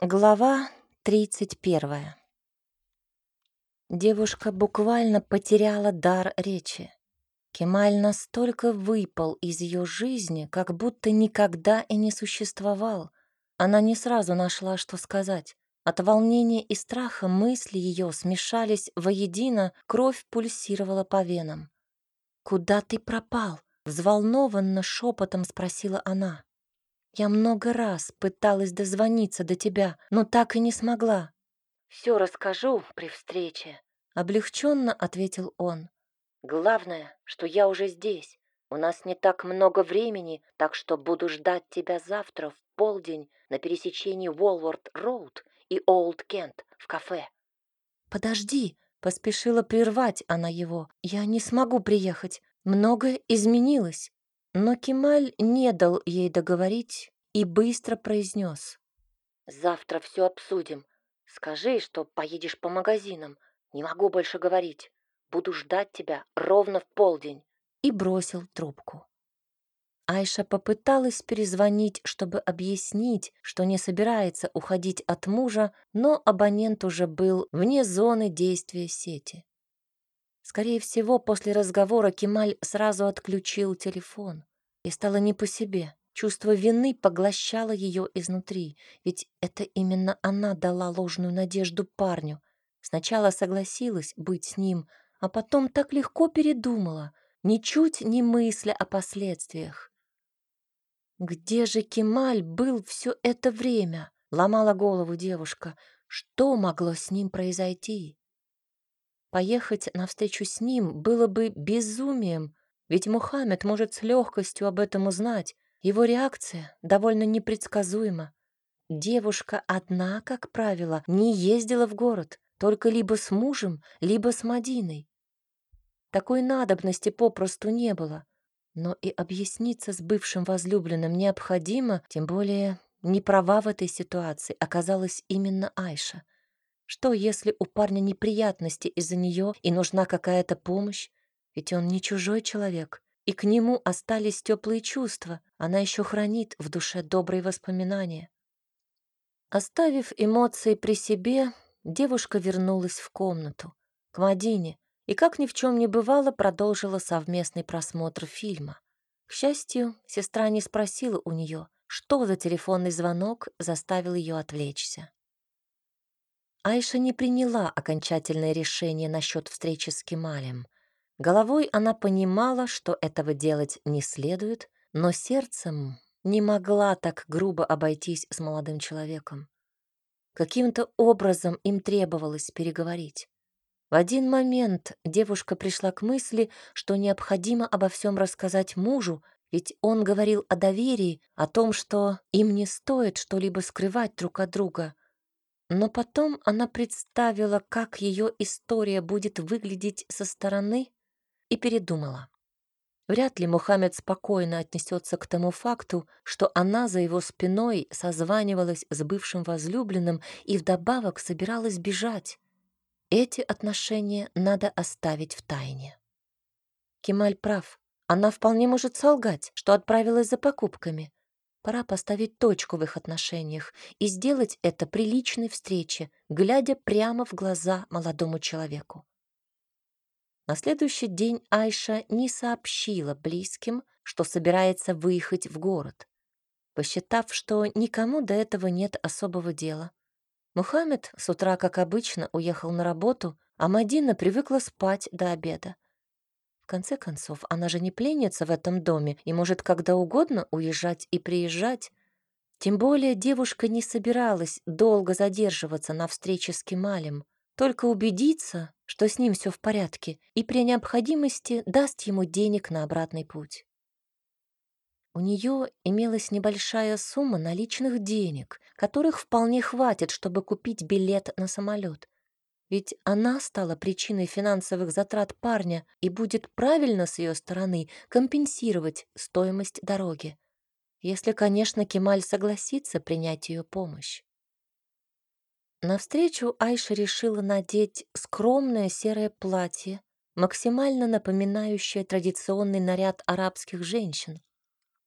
Глава 31. Девушка буквально потеряла дар речи. Кемаль настолько выпал из ее жизни, как будто никогда и не существовал. Она не сразу нашла, что сказать. От волнения и страха мысли ее смешались воедино, кровь пульсировала по венам. «Куда ты пропал?» — взволнованно шепотом спросила она. Я много раз пыталась дозвониться до тебя, но так и не смогла. Все расскажу при встрече, облегченно ответил он. Главное, что я уже здесь. У нас не так много времени, так что буду ждать тебя завтра в полдень на пересечении Уолворд-Роуд и Олд-Кент в кафе. Подожди, поспешила прервать она его. Я не смогу приехать. Многое изменилось. Но Кемаль не дал ей договорить и быстро произнес. «Завтра все обсудим. Скажи, что поедешь по магазинам. Не могу больше говорить. Буду ждать тебя ровно в полдень». И бросил трубку. Айша попыталась перезвонить, чтобы объяснить, что не собирается уходить от мужа, но абонент уже был вне зоны действия сети. Скорее всего, после разговора Кемаль сразу отключил телефон. И стало не по себе. Чувство вины поглощало ее изнутри, ведь это именно она дала ложную надежду парню. Сначала согласилась быть с ним, а потом так легко передумала, ничуть не мысля о последствиях. Где же Кемаль был все это время? Ломала голову девушка. Что могло с ним произойти? Поехать навстречу с ним было бы безумием, ведь Мухаммед может с легкостью об этом узнать. Его реакция довольно непредсказуема. Девушка одна, как правило, не ездила в город, только либо с мужем, либо с Мадиной. Такой надобности попросту не было. Но и объясниться с бывшим возлюбленным необходимо, тем более не права в этой ситуации оказалась именно Айша. Что, если у парня неприятности из-за нее и нужна какая-то помощь? Ведь он не чужой человек, и к нему остались теплые чувства. Она еще хранит в душе добрые воспоминания. Оставив эмоции при себе, девушка вернулась в комнату, к Мадине, и, как ни в чем не бывало, продолжила совместный просмотр фильма. К счастью, сестра не спросила у нее, что за телефонный звонок заставил ее отвлечься. Айша не приняла окончательное решение насчет встречи с Кемалем. Головой она понимала, что этого делать не следует, но сердцем не могла так грубо обойтись с молодым человеком. Каким-то образом им требовалось переговорить. В один момент девушка пришла к мысли, что необходимо обо всем рассказать мужу, ведь он говорил о доверии, о том, что им не стоит что-либо скрывать друг от друга. Но потом она представила, как ее история будет выглядеть со стороны, и передумала. Вряд ли Мухаммед спокойно отнесется к тому факту, что она за его спиной созванивалась с бывшим возлюбленным и вдобавок собиралась бежать. Эти отношения надо оставить в тайне. Кемаль прав. Она вполне может солгать, что отправилась за покупками. Пора поставить точку в их отношениях и сделать это при личной встрече, глядя прямо в глаза молодому человеку. На следующий день Айша не сообщила близким, что собирается выехать в город, посчитав, что никому до этого нет особого дела. Мухаммед с утра, как обычно, уехал на работу, а Мадина привыкла спать до обеда. Конце концов, она же не пленница в этом доме и может когда угодно уезжать и приезжать. Тем более девушка не собиралась долго задерживаться на встрече с Кемалем. Только убедиться, что с ним все в порядке, и при необходимости даст ему денег на обратный путь. У нее имелась небольшая сумма наличных денег, которых вполне хватит, чтобы купить билет на самолет. Ведь она стала причиной финансовых затрат парня и будет правильно с ее стороны компенсировать стоимость дороги. Если, конечно, Кемаль согласится принять ее помощь. Навстречу Айша решила надеть скромное серое платье, максимально напоминающее традиционный наряд арабских женщин.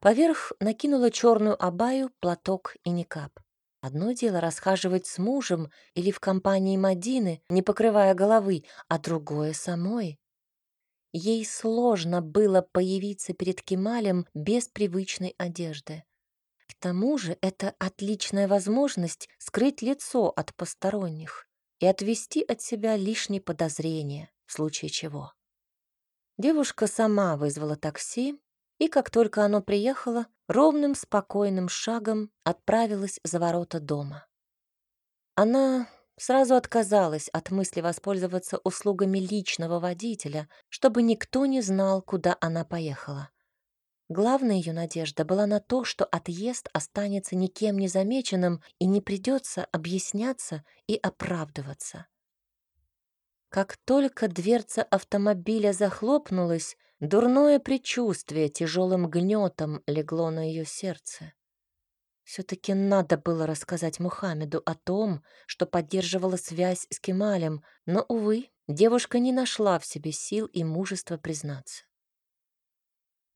Поверх накинула черную абаю, платок и никап. Одно дело расхаживать с мужем или в компании Мадины, не покрывая головы, а другое самой. Ей сложно было появиться перед Кемалем без привычной одежды. К тому же это отличная возможность скрыть лицо от посторонних и отвести от себя лишние подозрения, в случае чего. Девушка сама вызвала такси, и как только оно приехало, ровным спокойным шагом отправилась за ворота дома. Она сразу отказалась от мысли воспользоваться услугами личного водителя, чтобы никто не знал, куда она поехала. Главная ее надежда была на то, что отъезд останется никем не замеченным и не придется объясняться и оправдываться. Как только дверца автомобиля захлопнулась, дурное предчувствие тяжелым гнетом легло на ее сердце. Все-таки надо было рассказать Мухаммеду о том, что поддерживала связь с Кемалем, но, увы, девушка не нашла в себе сил и мужества признаться.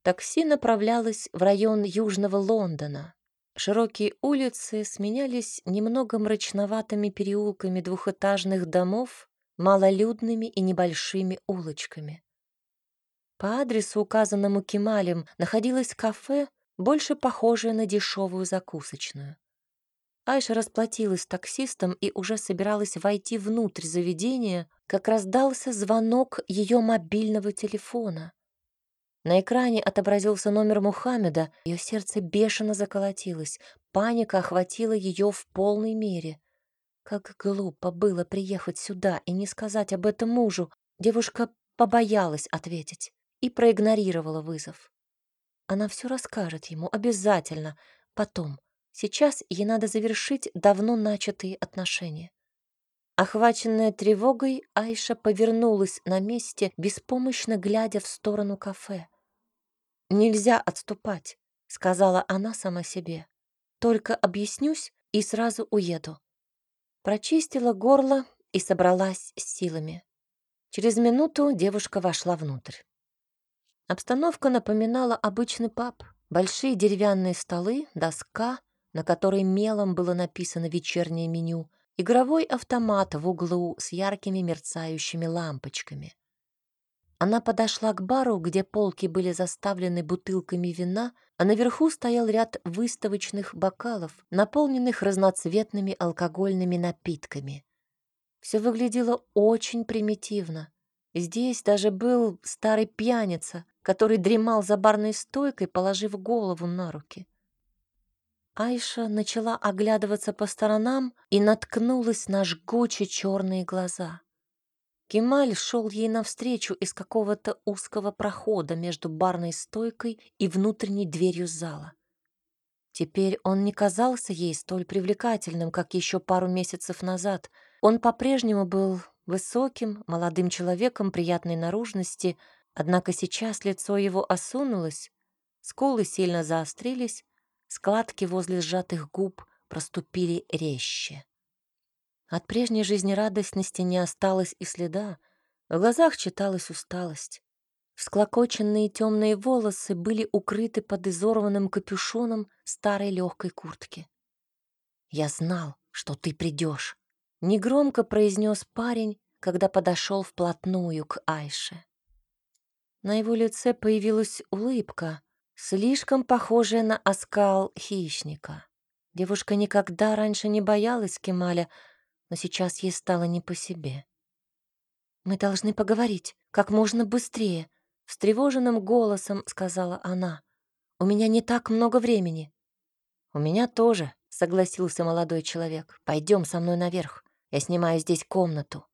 Такси направлялось в район Южного Лондона. Широкие улицы сменялись немного мрачноватыми переулками двухэтажных домов, малолюдными и небольшими улочками. По адресу, указанному Кемалем, находилось кафе, больше похожая на дешевую закусочную. Айша расплатилась с таксистом и уже собиралась войти внутрь заведения, как раздался звонок ее мобильного телефона. На экране отобразился номер Мухаммеда, ее сердце бешено заколотилось, паника охватила ее в полной мере. Как глупо было приехать сюда и не сказать об этом мужу. Девушка побоялась ответить и проигнорировала вызов. Она все расскажет ему обязательно, потом. Сейчас ей надо завершить давно начатые отношения. Охваченная тревогой, Айша повернулась на месте, беспомощно глядя в сторону кафе. «Нельзя отступать», — сказала она сама себе. «Только объяснюсь и сразу уеду». Прочистила горло и собралась с силами. Через минуту девушка вошла внутрь. Обстановка напоминала обычный паб. Большие деревянные столы, доска, на которой мелом было написано вечернее меню, игровой автомат в углу с яркими мерцающими лампочками. Она подошла к бару, где полки были заставлены бутылками вина, а наверху стоял ряд выставочных бокалов, наполненных разноцветными алкогольными напитками. Все выглядело очень примитивно. Здесь даже был старый пьяница, который дремал за барной стойкой, положив голову на руки. Айша начала оглядываться по сторонам и наткнулась на жгучие черные глаза. Кемаль шел ей навстречу из какого-то узкого прохода между барной стойкой и внутренней дверью зала. Теперь он не казался ей столь привлекательным, как еще пару месяцев назад. Он по-прежнему был высоким, молодым человеком приятной наружности, Однако сейчас лицо его осунулось, скулы сильно заострились, складки возле сжатых губ проступили резче. От прежней жизнерадостности не осталось и следа, в глазах читалась усталость. Всклокоченные темные волосы были укрыты под изорванным капюшоном старой легкой куртки. «Я знал, что ты придешь», — негромко произнес парень, когда подошел вплотную к Айше. На его лице появилась улыбка, слишком похожая на оскал хищника. Девушка никогда раньше не боялась Кемаля, но сейчас ей стало не по себе. «Мы должны поговорить как можно быстрее», — встревоженным голосом сказала она. «У меня не так много времени». «У меня тоже», — согласился молодой человек. «Пойдем со мной наверх. Я снимаю здесь комнату».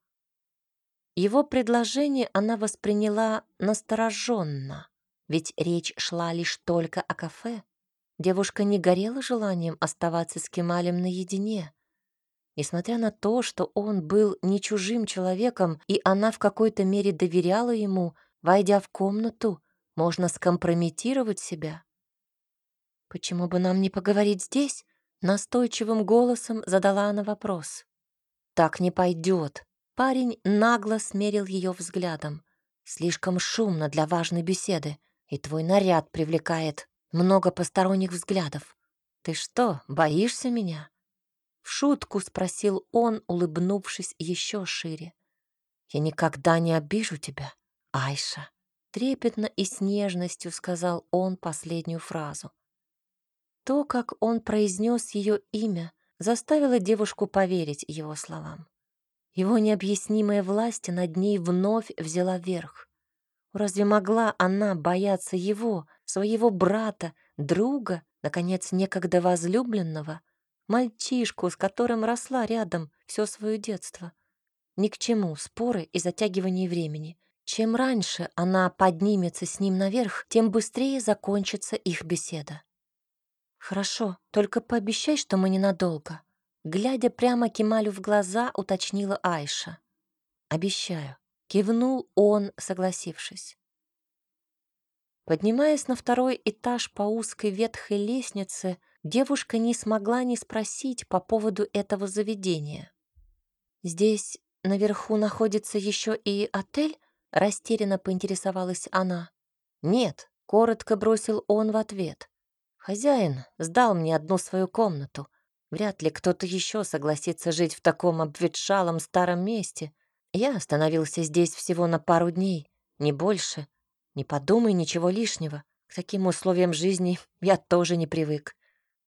Его предложение она восприняла настороженно, ведь речь шла лишь только о кафе. Девушка не горела желанием оставаться с Кемалем наедине. Несмотря на то, что он был не чужим человеком, и она в какой-то мере доверяла ему, войдя в комнату, можно скомпрометировать себя. «Почему бы нам не поговорить здесь?» Настойчивым голосом задала она вопрос. «Так не пойдет», Парень нагло смерил ее взглядом. Слишком шумно для важной беседы, и твой наряд привлекает много посторонних взглядов. Ты что, боишься меня? В шутку спросил он, улыбнувшись еще шире. «Я никогда не обижу тебя, Айша», — трепетно и с нежностью сказал он последнюю фразу. То, как он произнес ее имя, заставило девушку поверить его словам. Его необъяснимая власть над ней вновь взяла верх. Разве могла она бояться его, своего брата, друга, наконец, некогда возлюбленного, мальчишку, с которым росла рядом все свое детство? Ни к чему споры и затягивание времени. Чем раньше она поднимется с ним наверх, тем быстрее закончится их беседа. «Хорошо, только пообещай, что мы ненадолго», Глядя прямо Кемалю в глаза, уточнила Айша. «Обещаю», — кивнул он, согласившись. Поднимаясь на второй этаж по узкой ветхой лестнице, девушка не смогла не спросить по поводу этого заведения. «Здесь наверху находится еще и отель?» — растерянно поинтересовалась она. «Нет», — коротко бросил он в ответ. «Хозяин сдал мне одну свою комнату. Вряд ли кто-то еще согласится жить в таком обветшалом старом месте. Я остановился здесь всего на пару дней, не больше. Не подумай ничего лишнего. К таким условиям жизни я тоже не привык.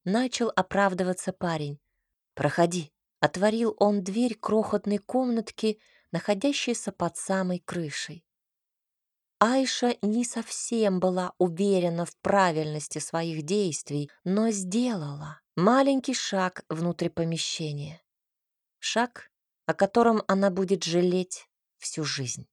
Начал оправдываться парень. «Проходи». Отворил он дверь крохотной комнатки, находящейся под самой крышей. Айша не совсем была уверена в правильности своих действий, но сделала. Маленький шаг внутрь помещения. Шаг, о котором она будет жалеть всю жизнь.